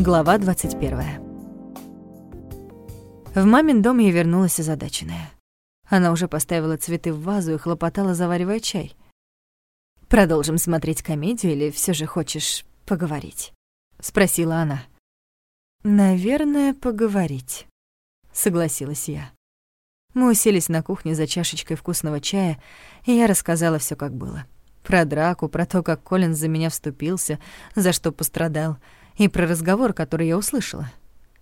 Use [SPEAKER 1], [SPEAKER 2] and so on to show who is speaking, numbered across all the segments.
[SPEAKER 1] Глава 21. В мамин дом я вернулась озадаченная. Она уже поставила цветы в вазу и хлопотала, заваривая чай. «Продолжим смотреть комедию или все же хочешь поговорить?» — спросила она. «Наверное, поговорить», — согласилась я. Мы уселись на кухне за чашечкой вкусного чая, и я рассказала все, как было. Про драку, про то, как Колин за меня вступился, за что пострадал — и про разговор, который я услышала.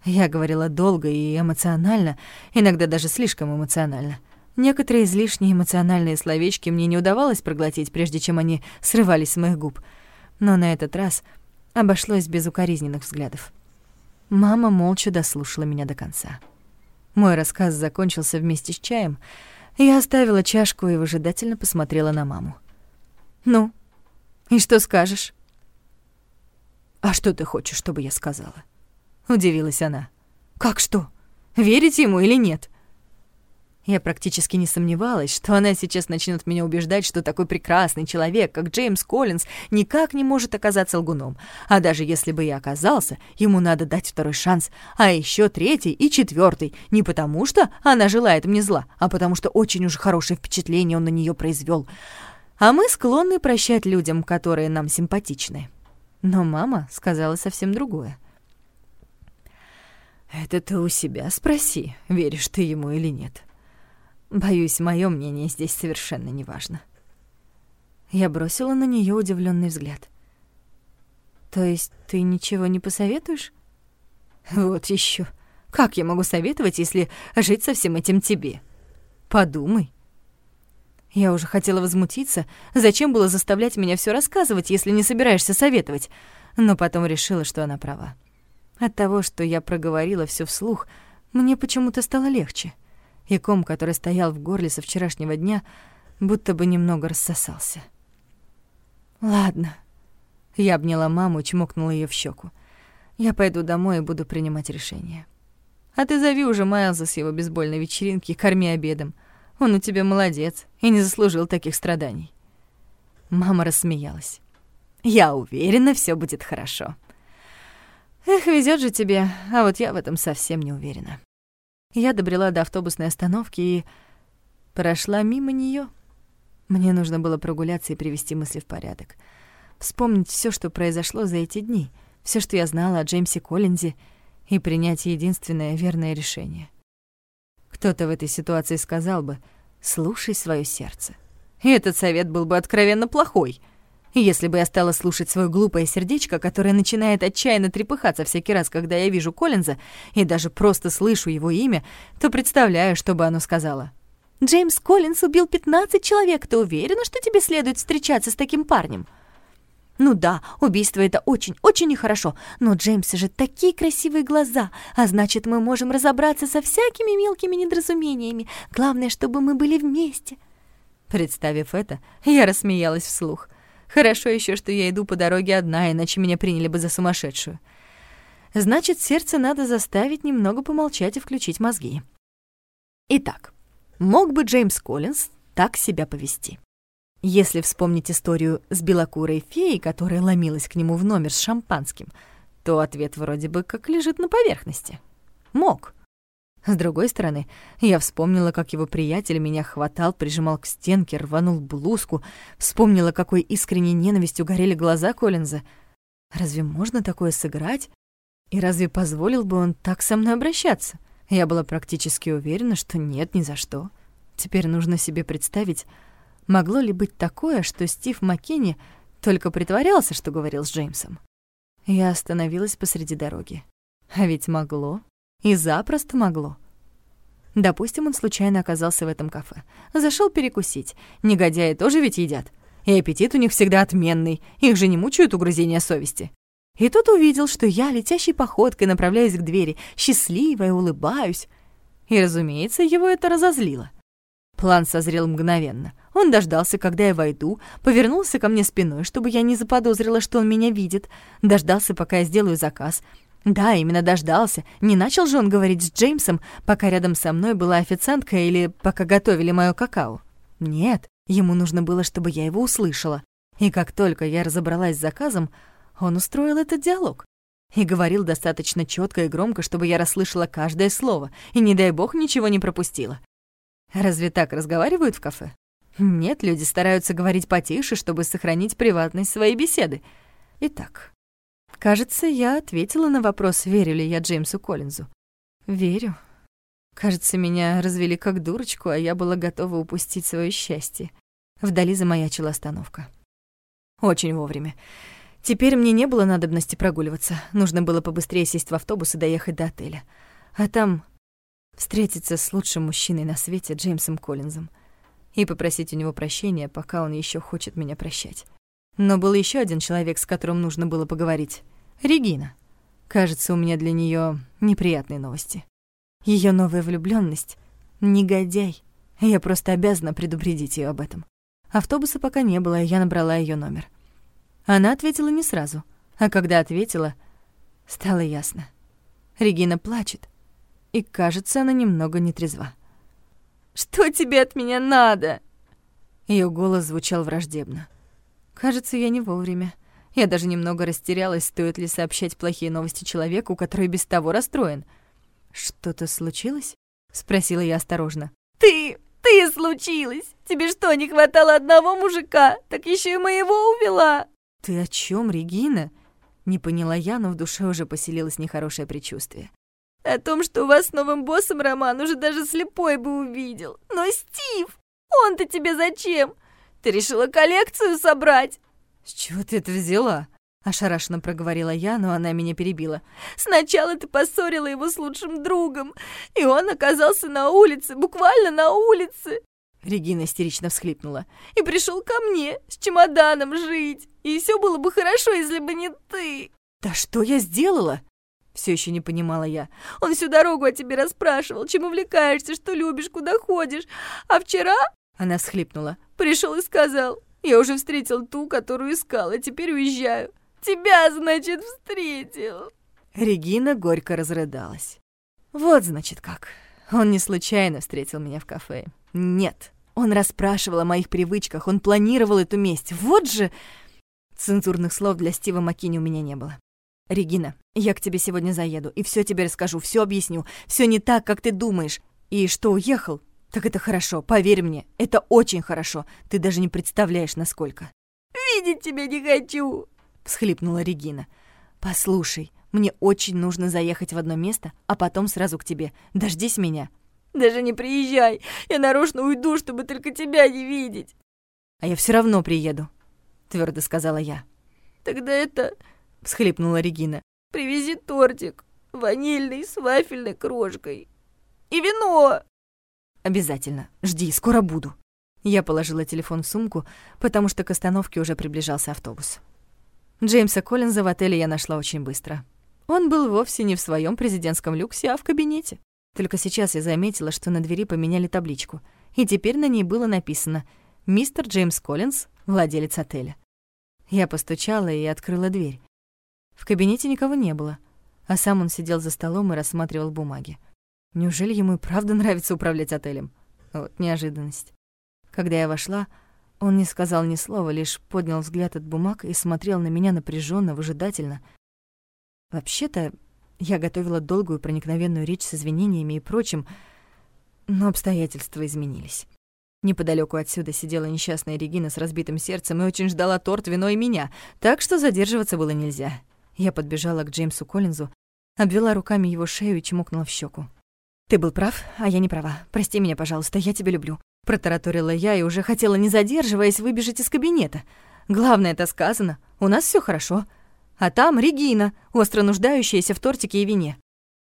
[SPEAKER 1] Я говорила долго и эмоционально, иногда даже слишком эмоционально. Некоторые излишние эмоциональные словечки мне не удавалось проглотить, прежде чем они срывались с моих губ. Но на этот раз обошлось без укоризненных взглядов. Мама молча дослушала меня до конца. Мой рассказ закончился вместе с чаем. Я оставила чашку и выжидательно посмотрела на маму. «Ну, и что скажешь?» «А что ты хочешь, чтобы я сказала?» Удивилась она. «Как что? Верить ему или нет?» Я практически не сомневалась, что она сейчас начнет меня убеждать, что такой прекрасный человек, как Джеймс Коллинз, никак не может оказаться лгуном. А даже если бы и оказался, ему надо дать второй шанс, а еще третий и четвертый. Не потому что она желает мне зла, а потому что очень уж хорошее впечатление он на нее произвел. А мы склонны прощать людям, которые нам симпатичны. Но мама сказала совсем другое. «Это ты у себя спроси, веришь ты ему или нет. Боюсь, мое мнение здесь совершенно не важно». Я бросила на нее удивленный взгляд. «То есть ты ничего не посоветуешь?» «Вот еще. Как я могу советовать, если жить со всем этим тебе? Подумай. Я уже хотела возмутиться. Зачем было заставлять меня все рассказывать, если не собираешься советовать? Но потом решила, что она права. От того, что я проговорила все вслух, мне почему-то стало легче. И ком, который стоял в горле со вчерашнего дня, будто бы немного рассосался. «Ладно». Я обняла маму и чмокнула ее в щеку. «Я пойду домой и буду принимать решение. А ты зови уже Майлза с его бейсбольной вечеринки и корми обедом. Он у тебя молодец и не заслужил таких страданий». Мама рассмеялась. «Я уверена, все будет хорошо». «Эх, везет же тебе, а вот я в этом совсем не уверена». Я добрела до автобусной остановки и прошла мимо нее. Мне нужно было прогуляться и привести мысли в порядок. Вспомнить все, что произошло за эти дни, все, что я знала о Джеймсе Коллинзе, и принять единственное верное решение. Кто-то в этой ситуации сказал бы «слушай свое сердце». И этот совет был бы откровенно плохой. Если бы я стала слушать свое глупое сердечко, которое начинает отчаянно трепыхаться всякий раз, когда я вижу Коллинза, и даже просто слышу его имя, то представляю, что бы оно сказала. «Джеймс Коллинз убил 15 человек. Ты уверена, что тебе следует встречаться с таким парнем?» Ну да, убийство это очень-очень нехорошо, но Джеймса же такие красивые глаза, а значит, мы можем разобраться со всякими мелкими недоразумениями. Главное, чтобы мы были вместе. Представив это, я рассмеялась вслух. Хорошо еще, что я иду по дороге одна, иначе меня приняли бы за сумасшедшую. Значит, сердце надо заставить немного помолчать и включить мозги. Итак, мог бы Джеймс Коллинз так себя повести? Если вспомнить историю с белокурой феей, которая ломилась к нему в номер с шампанским, то ответ вроде бы как лежит на поверхности. Мог. С другой стороны, я вспомнила, как его приятель меня хватал, прижимал к стенке, рванул блузку, вспомнила, какой искренней ненавистью горели глаза Коллинза. Разве можно такое сыграть? И разве позволил бы он так со мной обращаться? Я была практически уверена, что нет, ни за что. Теперь нужно себе представить, Могло ли быть такое, что Стив Маккенни только притворялся, что говорил с Джеймсом? Я остановилась посреди дороги. А ведь могло. И запросто могло. Допустим, он случайно оказался в этом кафе. Зашел перекусить. Негодяи тоже ведь едят. И аппетит у них всегда отменный. Их же не мучают угрызения совести. И тут увидел, что я летящей походкой направляюсь к двери, счастливая, улыбаюсь. И, разумеется, его это разозлило. План созрел мгновенно. Он дождался, когда я войду, повернулся ко мне спиной, чтобы я не заподозрила, что он меня видит, дождался, пока я сделаю заказ. Да, именно дождался. Не начал же он говорить с Джеймсом, пока рядом со мной была официантка или пока готовили моё какао. Нет, ему нужно было, чтобы я его услышала. И как только я разобралась с заказом, он устроил этот диалог. И говорил достаточно четко и громко, чтобы я расслышала каждое слово и, не дай бог, ничего не пропустила. Разве так разговаривают в кафе? Нет, люди стараются говорить потише, чтобы сохранить приватность своей беседы. Итак, кажется, я ответила на вопрос, верю ли я Джеймсу Коллинзу. Верю. Кажется, меня развели как дурочку, а я была готова упустить свое счастье. Вдали замаячила остановка. Очень вовремя. Теперь мне не было надобности прогуливаться. Нужно было побыстрее сесть в автобус и доехать до отеля. А там встретиться с лучшим мужчиной на свете Джеймсом Коллинзом и попросить у него прощения, пока он еще хочет меня прощать. Но был еще один человек, с которым нужно было поговорить. Регина. Кажется, у меня для нее неприятные новости. Ее новая влюбленность негодяй. Я просто обязана предупредить ее об этом. Автобуса пока не было, я набрала ее номер. Она ответила не сразу, а когда ответила, стало ясно. Регина плачет, и, кажется, она немного нетрезва. «Что тебе от меня надо?» Ее голос звучал враждебно. Кажется, я не вовремя. Я даже немного растерялась, стоит ли сообщать плохие новости человеку, который без того расстроен — «Что-то случилось?» — спросила я осторожно.
[SPEAKER 2] «Ты! Ты случилось! Тебе что, не хватало одного мужика? Так еще и моего увела!»
[SPEAKER 1] «Ты о чем, Регина?» Не поняла я, но в душе уже поселилось нехорошее предчувствие.
[SPEAKER 2] «О том, что у вас с новым боссом Роман уже даже слепой бы увидел. Но Стив, он-то тебе зачем? Ты решила коллекцию собрать?»
[SPEAKER 1] «С чего ты это взяла?» Ошарашенно проговорила я, но она меня перебила.
[SPEAKER 2] «Сначала ты поссорила его с лучшим другом, и он оказался на улице, буквально на улице!»
[SPEAKER 1] Регина истерично всхлипнула.
[SPEAKER 2] «И пришел ко мне с чемоданом жить, и все было бы хорошо, если бы не ты!»
[SPEAKER 1] «Да что я сделала?» Все еще не понимала я.
[SPEAKER 2] «Он всю дорогу о тебе расспрашивал, чем увлекаешься, что любишь, куда ходишь. А вчера...»
[SPEAKER 1] Она всхлипнула.
[SPEAKER 2] «Пришел и сказал, я уже встретил ту, которую искал, а теперь уезжаю. Тебя, значит, встретил!»
[SPEAKER 1] Регина горько разрыдалась. «Вот, значит, как. Он не случайно встретил меня в кафе. Нет, он расспрашивал о моих привычках, он планировал эту месть. Вот же...» Цензурных слов для Стива Маккини у меня не было. «Регина, я к тебе сегодня заеду и все тебе расскажу, все объясню. Все не так, как ты думаешь. И что, уехал? Так это хорошо, поверь мне, это очень хорошо. Ты даже не представляешь, насколько».
[SPEAKER 2] «Видеть тебя не хочу!»
[SPEAKER 1] всхлипнула Регина. «Послушай, мне очень нужно заехать в одно место, а потом сразу к тебе. Дождись меня».
[SPEAKER 2] «Даже не приезжай. Я нарочно уйду, чтобы только тебя не видеть».
[SPEAKER 1] «А я все равно приеду», — твердо сказала я.
[SPEAKER 2] «Тогда это...»
[SPEAKER 1] — всхлипнула Регина.
[SPEAKER 2] «Привези тортик, ванильный с вафельной крошкой. И вино!»
[SPEAKER 1] «Обязательно. Жди, скоро буду». Я положила телефон в сумку, потому что к остановке уже приближался автобус. Джеймса Коллинза в отеле я нашла очень быстро. Он был вовсе не в своем президентском люксе, а в кабинете. Только сейчас я заметила, что на двери поменяли табличку, и теперь на ней было написано «Мистер Джеймс Коллинз, владелец отеля». Я постучала и открыла дверь. В кабинете никого не было, а сам он сидел за столом и рассматривал бумаги. Неужели ему и правда нравится управлять отелем? Вот неожиданность. Когда я вошла, он не сказал ни слова, лишь поднял взгляд от бумаг и смотрел на меня напряженно, выжидательно. Вообще-то, я готовила долгую проникновенную речь с извинениями и прочим, но обстоятельства изменились. Неподалеку отсюда сидела несчастная Регина с разбитым сердцем и очень ждала торт, вино и меня, так что задерживаться было нельзя. Я подбежала к Джеймсу Коллинзу, обвела руками его шею и чмокнула в щеку. «Ты был прав, а я не права. Прости меня, пожалуйста, я тебя люблю. Протараторила я и уже хотела, не задерживаясь, выбежать из кабинета. Главное это сказано. У нас все хорошо. А там Регина, остро нуждающаяся в тортике и вине.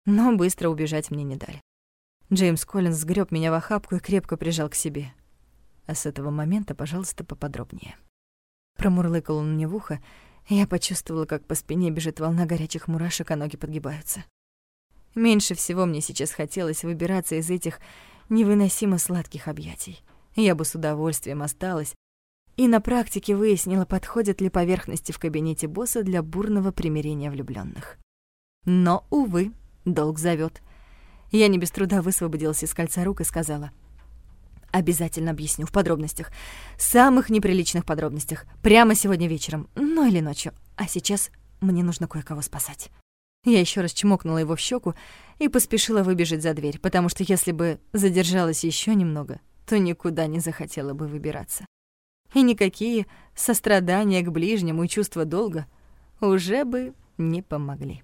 [SPEAKER 1] Но быстро убежать мне не дали. Джеймс Коллинз сгреб меня в охапку и крепко прижал к себе. А с этого момента, пожалуйста, поподробнее. Промурлыкал он мне в ухо, я почувствовала, как по спине бежит волна горячих мурашек, а ноги подгибаются. Меньше всего мне сейчас хотелось выбираться из этих невыносимо сладких объятий. Я бы с удовольствием осталась и на практике выяснила, подходят ли поверхности в кабинете босса для бурного примирения влюбленных. Но, увы, долг зовет. Я не без труда высвободилась из кольца рук и сказала. «Обязательно объясню в подробностях. Самых неприличных подробностях. Прямо сегодня вечером, ну или ночью. А сейчас мне нужно кое-кого спасать». Я еще раз чмокнула его в щеку и поспешила выбежать за дверь, потому что если бы задержалась еще немного, то никуда не захотела бы выбираться. И никакие сострадания к ближнему и чувство долга уже бы не помогли.